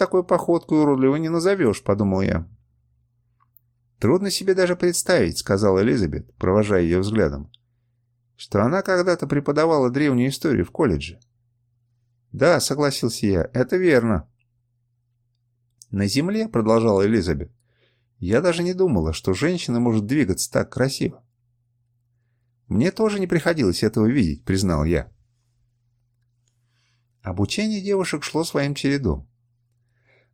такой походкой уродливо не назовешь», — подумал я. «Трудно себе даже представить», — сказала Элизабет, провожая ее взглядом, «что она когда-то преподавала древнюю историю в колледже». «Да», — согласился я, — «это верно». «На земле», — продолжала Элизабет, — «я даже не думала, что женщина может двигаться так красиво». «Мне тоже не приходилось этого видеть», — признал я. Обучение девушек шло своим чередом.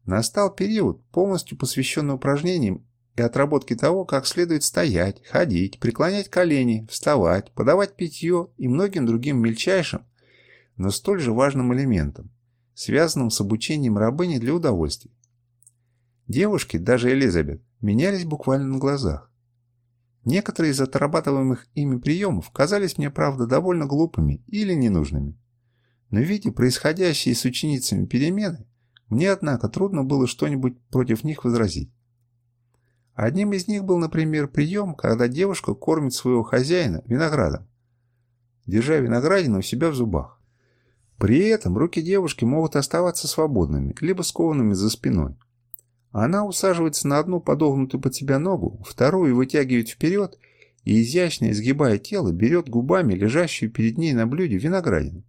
Настал период, полностью посвященный упражнениям и отработке того, как следует стоять, ходить, преклонять колени, вставать, подавать питье и многим другим мельчайшим, но столь же важным элементам, связанным с обучением рабыни для удовольствия. Девушки, даже Элизабет, менялись буквально на глазах. Некоторые из отрабатываемых ими приемов казались мне, правда, довольно глупыми или ненужными. Но видя происходящие с ученицами перемены, мне, однако, трудно было что-нибудь против них возразить. Одним из них был, например, прием, когда девушка кормит своего хозяина виноградом, держа виноградину у себя в зубах. При этом руки девушки могут оставаться свободными, либо скованными за спиной. Она усаживается на одну подогнутую под себя ногу, вторую вытягивает вперед и, изящно изгибая тело, берет губами лежащую перед ней на блюде виноградину.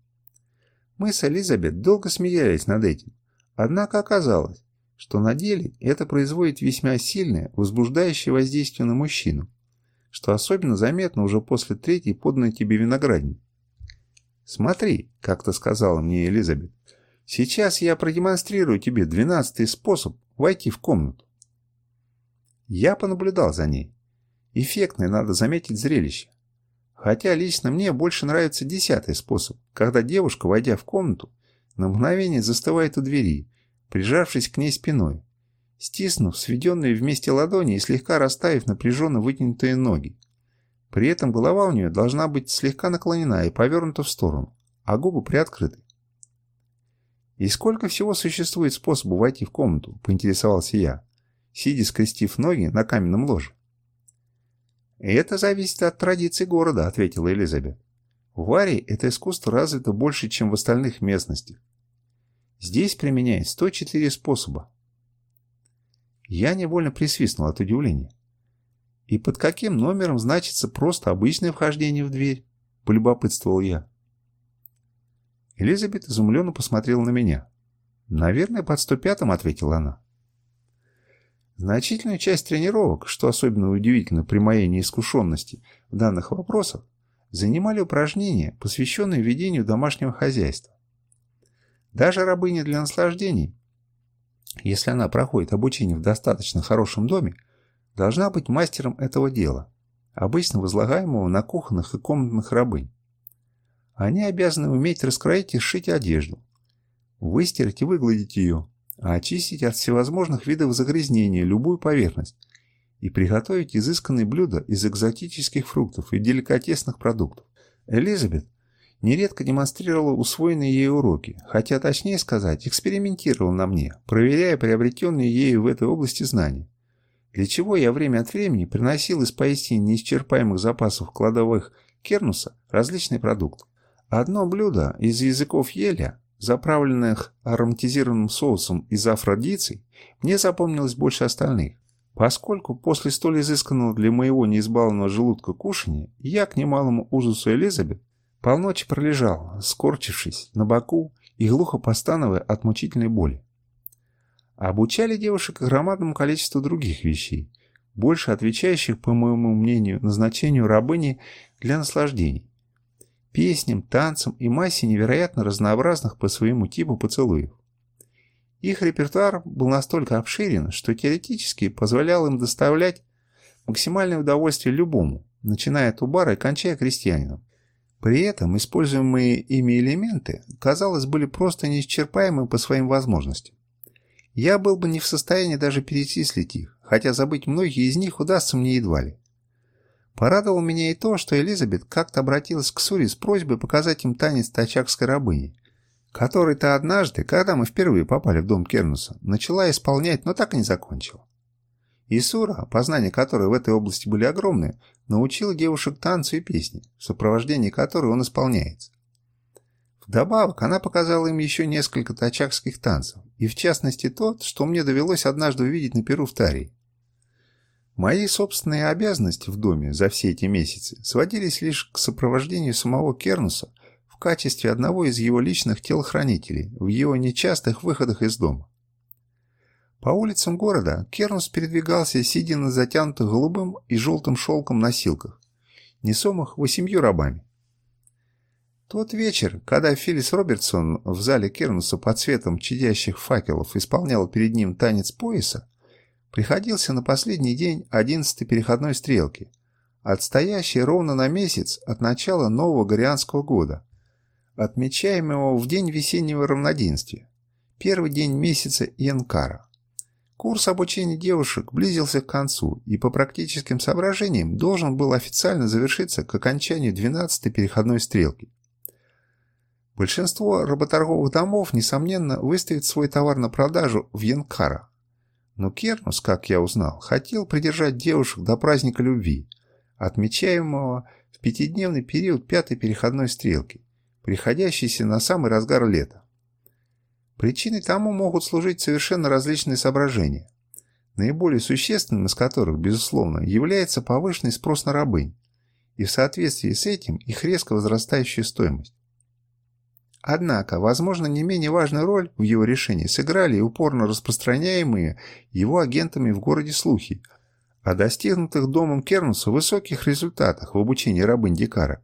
Мы с Элизабет долго смеялись над этим. Однако оказалось, что на деле это производит весьма сильное, возбуждающее воздействие на мужчину, что особенно заметно уже после третьей поданной тебе виноградины. «Смотри», — как-то сказала мне Элизабет, — «сейчас я продемонстрирую тебе двенадцатый способ войти в комнату». Я понаблюдал за ней. Эффектное, надо заметить, зрелище. Хотя лично мне больше нравится десятый способ, когда девушка, войдя в комнату, на мгновение застывает у двери, прижавшись к ней спиной, стиснув сведенные вместе ладони и слегка расставив напряженно вытянутые ноги. При этом голова у нее должна быть слегка наклонена и повернута в сторону, а губы приоткрыты. «И сколько всего существует способов войти в комнату?» – поинтересовался я, сидя скрестив ноги на каменном ложе. «Это зависит от традиций города», — ответила Элизабет. «В Варии это искусство развито больше, чем в остальных местностях. Здесь применяют 104 способа». Я невольно присвистнул от удивления. «И под каким номером значится просто обычное вхождение в дверь?» — полюбопытствовал я. Элизабет изумленно посмотрела на меня. «Наверное, под 105-м», — ответила она. Значительную часть тренировок, что особенно удивительно при моей неискушенности в данных вопросах, занимали упражнения, посвященные ведению домашнего хозяйства. Даже рабыня для наслаждений, если она проходит обучение в достаточно хорошем доме, должна быть мастером этого дела, обычно возлагаемого на кухонных и комнатных рабынь. Они обязаны уметь раскроить и сшить одежду, выстирать и выгладить ее, а очистить от всевозможных видов загрязнения любую поверхность и приготовить изысканные блюда из экзотических фруктов и деликатесных продуктов. Элизабет нередко демонстрировала усвоенные ей уроки, хотя точнее сказать, экспериментировала на мне, проверяя приобретенные ею в этой области знания, для чего я время от времени приносил из поистине неисчерпаемых запасов кладовых кернуса различные продукты. Одно блюдо из языков еля заправленных ароматизированным соусом из афродиций, мне запомнилось больше остальных, поскольку после столь изысканного для моего неизбалованного желудка кушания я, к немалому ужасу Элизабет, полночи пролежал, скорчившись на боку и глухо постановая от мучительной боли. Обучали девушек громадному количеству других вещей, больше отвечающих, по моему мнению, назначению рабыни для наслаждений песням, танцам и массе невероятно разнообразных по своему типу поцелуев. Их репертуар был настолько обширен, что теоретически позволял им доставлять максимальное удовольствие любому, начиная от убара и кончая крестьянином. При этом используемые ими элементы, казалось, были просто неисчерпаемы по своим возможностям. Я был бы не в состоянии даже перечислить их, хотя забыть многие из них удастся мне едва ли. Порадовало меня и то, что Элизабет как-то обратилась к Сури с просьбой показать им танец тачакской рабыни, который-то однажды, когда мы впервые попали в дом Кернуса, начала исполнять, но так и не закончила. И Сура, познания которой в этой области были огромные, научила девушек танцу и песне, в сопровождении которой он исполняется. Вдобавок, она показала им еще несколько тачакских танцев, и в частности тот, что мне довелось однажды увидеть на Перу в Тарии. Мои собственные обязанности в доме за все эти месяцы сводились лишь к сопровождению самого Кернуса в качестве одного из его личных телохранителей в его нечастых выходах из дома. По улицам города Кернус передвигался, сидя на затянутых голубым и желтым шелком носилках, несомых восемью рабами. Тот вечер, когда Филлис Робертсон в зале Кернуса под светом чадящих факелов исполнял перед ним танец пояса, приходился на последний день одиннадцатой переходной стрелки, отстоящей ровно на месяц от начала нового Горианского года, отмечаемого в день весеннего равноденствия, первый день месяца Янкара. Курс обучения девушек близился к концу и по практическим соображениям должен был официально завершиться к окончанию 12-й переходной стрелки. Большинство работорговых домов, несомненно, выставит свой товар на продажу в Янкара. Но Кернус, как я узнал, хотел придержать девушек до праздника любви, отмечаемого в пятидневный период пятой переходной стрелки, приходящейся на самый разгар лета. Причиной тому могут служить совершенно различные соображения, наиболее существенным из которых, безусловно, является повышенный спрос на рабынь, и в соответствии с этим их резко возрастающая стоимость. Однако, возможно, не менее важную роль в его решении сыграли и упорно распространяемые его агентами в городе слухи о достигнутых домом Кернуса высоких результатах в обучении рабынь Дикара.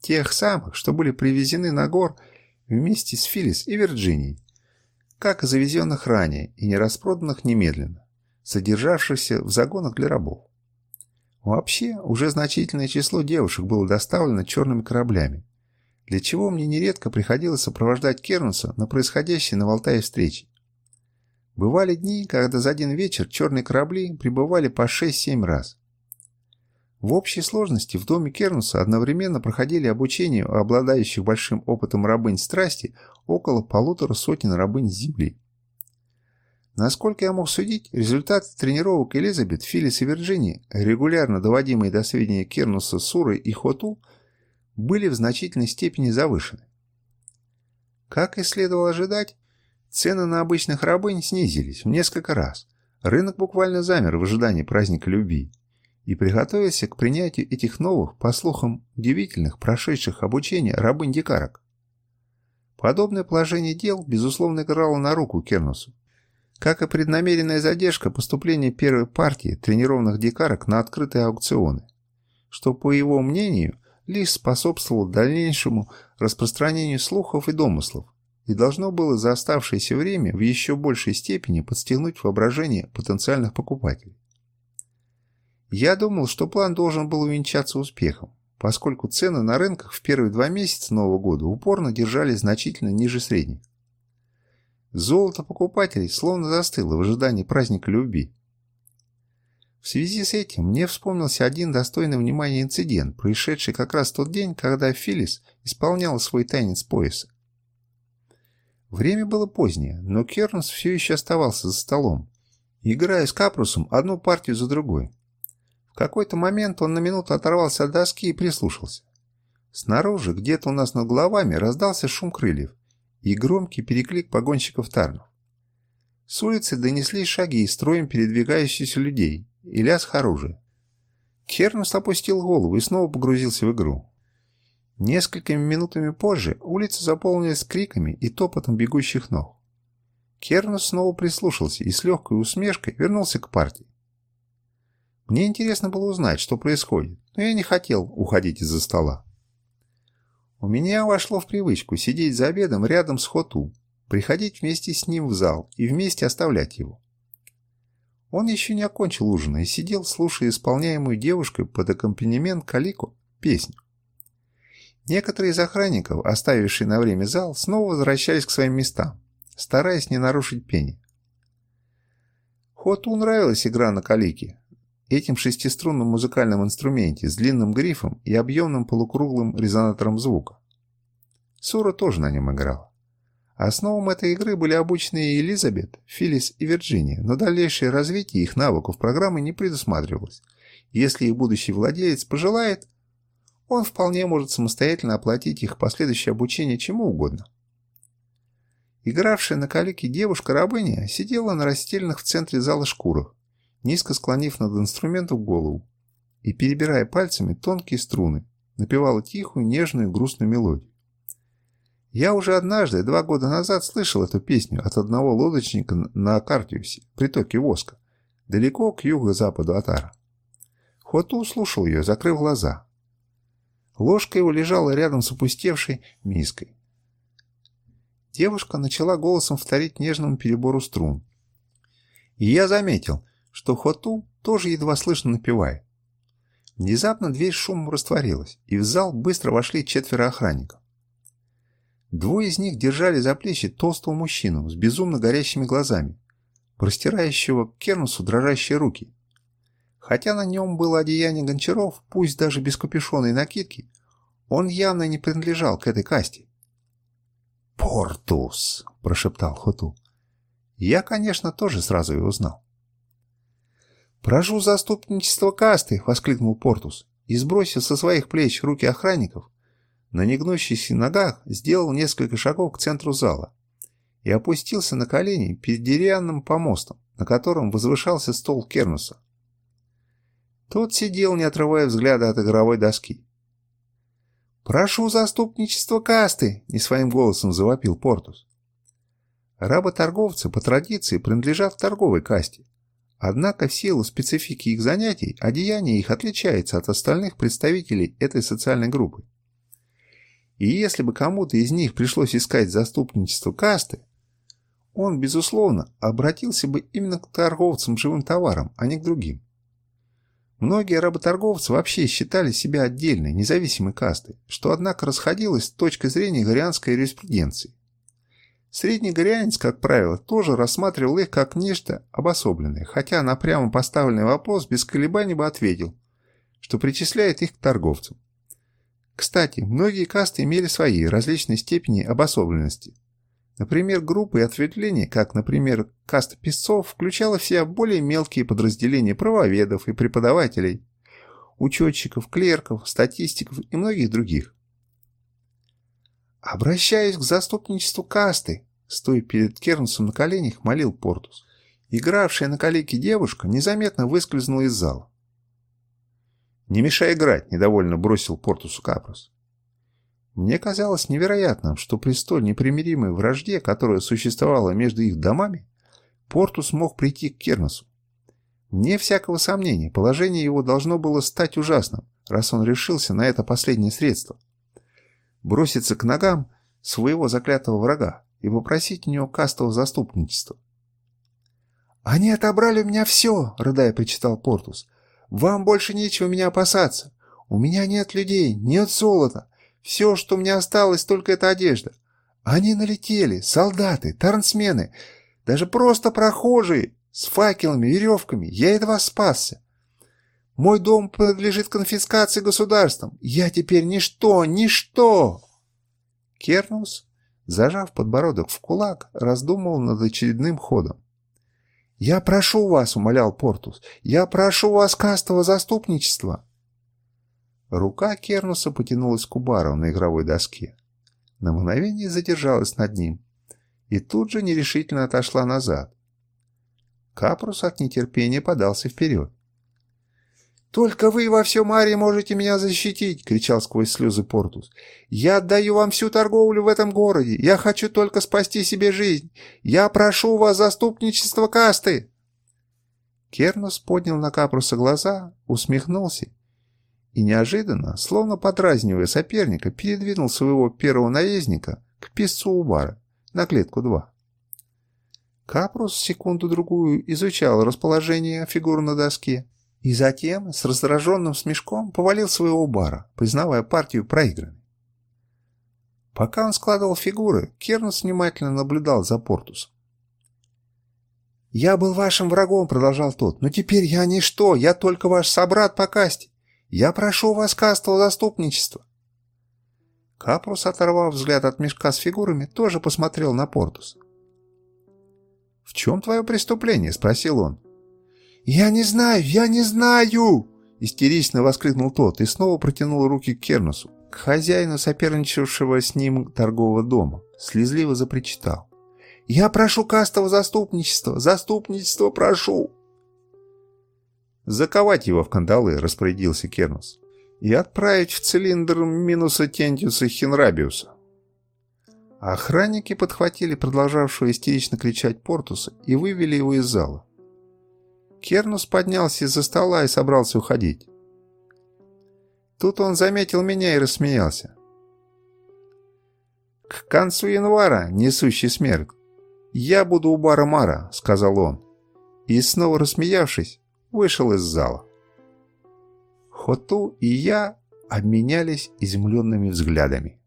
Тех самых, что были привезены на гор вместе с Филлис и Вирджинией как и завезенных ранее и не распроданных немедленно, содержавшихся в загонах для рабов. Вообще, уже значительное число девушек было доставлено черными кораблями, для чего мне нередко приходилось сопровождать Кернуса на происходящие на Валтае встречи. Бывали дни, когда за один вечер черные корабли прибывали по 6-7 раз. В общей сложности в доме Кернуса одновременно проходили обучение обладающих большим опытом рабынь страсти около полутора сотен рабынь земли. Насколько я мог судить, результаты тренировок Элизабет, Филлис и Вирджинии, регулярно доводимые до сведения Кернуса, Суры и Хоту, были в значительной степени завышены. Как и следовало ожидать, цены на обычных рабынь снизились в несколько раз. Рынок буквально замер в ожидании праздника любви и приготовился к принятию этих новых, по слухам, удивительных, прошедших обучение рабынь-дикарок. Подобное положение дел, безусловно, играло на руку Кернусу. Как и преднамеренная задержка поступления первой партии тренированных дикарок на открытые аукционы, что, по его мнению, лишь способствовало дальнейшему распространению слухов и домыслов и должно было за оставшееся время в еще большей степени подстегнуть воображение потенциальных покупателей. Я думал, что план должен был увенчаться успехом, поскольку цены на рынках в первые два месяца Нового года упорно держались значительно ниже средних. Золото покупателей словно застыло в ожидании праздника любви. В связи с этим мне вспомнился один достойный внимания инцидент, происшедший как раз тот день, когда Филлис исполняла свой танец пояса. Время было позднее, но Кернс все еще оставался за столом, играя с Капрусом одну партию за другой какой-то момент он на минуту оторвался от доски и прислушался. Снаружи, где-то у нас над головами, раздался шум крыльев и громкий переклик погонщиков Тарнов. С улицы донеслись шаги строем передвигающихся людей и лязг оружия. Кернус опустил голову и снова погрузился в игру. Несколькими минутами позже улица заполнилась криками и топотом бегущих ног. Кернус снова прислушался и с легкой усмешкой вернулся к партии. Мне интересно было узнать, что происходит, но я не хотел уходить из-за стола. У меня вошло в привычку сидеть за обедом рядом с Хоту, приходить вместе с ним в зал и вместе оставлять его. Он еще не окончил ужина и сидел, слушая исполняемую девушкой под аккомпанемент Калико песню. Некоторые из охранников, оставившие на время зал, снова возвращались к своим местам, стараясь не нарушить пение. Хоту нравилась игра на калике, Этим шестиструнном музыкальном инструменте с длинным грифом и объемным полукруглым резонатором звука. Сура тоже на нем играла. Основам этой игры были обучены и Элизабет, Филлис и Вирджиния, но дальнейшее развитие их навыков программы не предусматривалось. Если их будущий владелец пожелает, он вполне может самостоятельно оплатить их последующее обучение чему угодно. Игравшая на калике девушка-рабыня сидела на расстеленных в центре зала шкурах, низко склонив над инструментом голову и, перебирая пальцами тонкие струны, напевала тихую, нежную, грустную мелодию. Я уже однажды, два года назад, слышал эту песню от одного лодочника на Картиусе, притоке Воска, далеко к юго-западу от Ара. Хоту слушал ее, закрыв глаза. Ложка его лежала рядом с опустевшей миской. Девушка начала голосом вторить нежному перебору струн. И я заметил, что Хоту тоже едва слышно напевает. Внезапно дверь шумом растворилась, и в зал быстро вошли четверо охранников. Двое из них держали за плечи толстого мужчину с безумно горящими глазами, простирающего к Кернусу дрожащие руки. Хотя на нем было одеяние гончаров, пусть даже без капюшона и накидки, он явно не принадлежал к этой касте. «Портус!» – прошептал Хоту. Я, конечно, тоже сразу его узнал. «Прошу заступничество касты!» – воскликнул Портус и, сбросив со своих плеч руки охранников, на негнущихся ногах сделал несколько шагов к центру зала и опустился на колени перед деревянным помостом, на котором возвышался стол Кернуса. Тот сидел, не отрывая взгляда от игровой доски. «Прошу заступничество касты!» — не своим голосом завопил Портус. Работорговцы по традиции принадлежат торговой касте. Однако в силу специфики их занятий одеяние их отличается от остальных представителей этой социальной группы. И если бы кому-то из них пришлось искать заступничество касты, он, безусловно, обратился бы именно к торговцам живым товаром, а не к другим. Многие работорговцы вообще считали себя отдельной, независимой кастой, что, однако, расходилось с точки зрения горианской юриспруденции. Средний горианец, как правило, тоже рассматривал их как нечто обособленное, хотя на прямо поставленный вопрос без колебаний бы ответил, что причисляет их к торговцам. Кстати, многие касты имели свои различные степени обособленности. Например, группы и ответвления, как, например, каста песцов, включала в себя более мелкие подразделения правоведов и преподавателей, учетчиков, клерков, статистиков и многих других. «Обращаюсь к заступничеству касты», стоя перед Кернсом на коленях, молил Портус. Игравшая на калеке девушка незаметно выскользнула из зала. «Не мешай играть», — недовольно бросил Портусу Капрус. Мне казалось невероятным, что при столь непримиримой вражде, которая существовала между их домами, Портус мог прийти к Керносу. Вне всякого сомнения, положение его должно было стать ужасным, раз он решился на это последнее средство. Броситься к ногам своего заклятого врага и попросить у него кастового заступничества. «Они отобрали у меня все!» — рыдая причитал Портус. Вам больше нечего меня опасаться. У меня нет людей, нет золота. Все, что мне осталось, только эта одежда. Они налетели, солдаты, тарнсмены, даже просто прохожие, с факелами, веревками. Я едва спасся. Мой дом принадлежит конфискации государством. Я теперь ничто, ничто!» Кернус, зажав подбородок в кулак, раздумывал над очередным ходом. «Я прошу вас», — умолял Портус, — «я прошу вас кастового заступничества». Рука Кернуса потянулась к Убару на игровой доске. На мгновение задержалась над ним и тут же нерешительно отошла назад. Капрус от нетерпения подался вперед. «Только вы во всем Аре можете меня защитить!» — кричал сквозь слезы Портус. «Я отдаю вам всю торговлю в этом городе. Я хочу только спасти себе жизнь. Я прошу вас заступничество касты!» Кернус поднял на Капруса глаза, усмехнулся и неожиданно, словно подразнивая соперника, передвинул своего первого наездника к писцу Убара на клетку 2. Капрус секунду-другую изучал расположение фигур на доске, и затем с раздраженным смешком повалил своего бара, признавая партию проигранной. Пока он складывал фигуры, Кернус внимательно наблюдал за Портусом. «Я был вашим врагом», — продолжал тот, — «но теперь я ничто, я только ваш собрат по касте. Я прошу вас кастового заступничества». Капрус, оторвав взгляд от мешка с фигурами, тоже посмотрел на Портуса. «В чем твое преступление?» — спросил он. «Я не знаю, я не знаю!» Истерично воскликнул тот и снова протянул руки к Кернусу, к хозяину соперничавшего с ним торгового дома. Слезливо запричитал. «Я прошу кастового заступничества! Заступничество прошу!» «Заковать его в кандалы», — распорядился Кернус, «и отправить в цилиндр минуса Тентиуса Хинрабиуса». Охранники подхватили продолжавшего истерично кричать Портуса и вывели его из зала. Кернус поднялся из-за стола и собрался уходить. Тут он заметил меня и рассмеялся. «К концу января, несущий смерть, я буду у бара Мара», — сказал он. И снова рассмеявшись, вышел из зала. Хоту и я обменялись изумленными взглядами.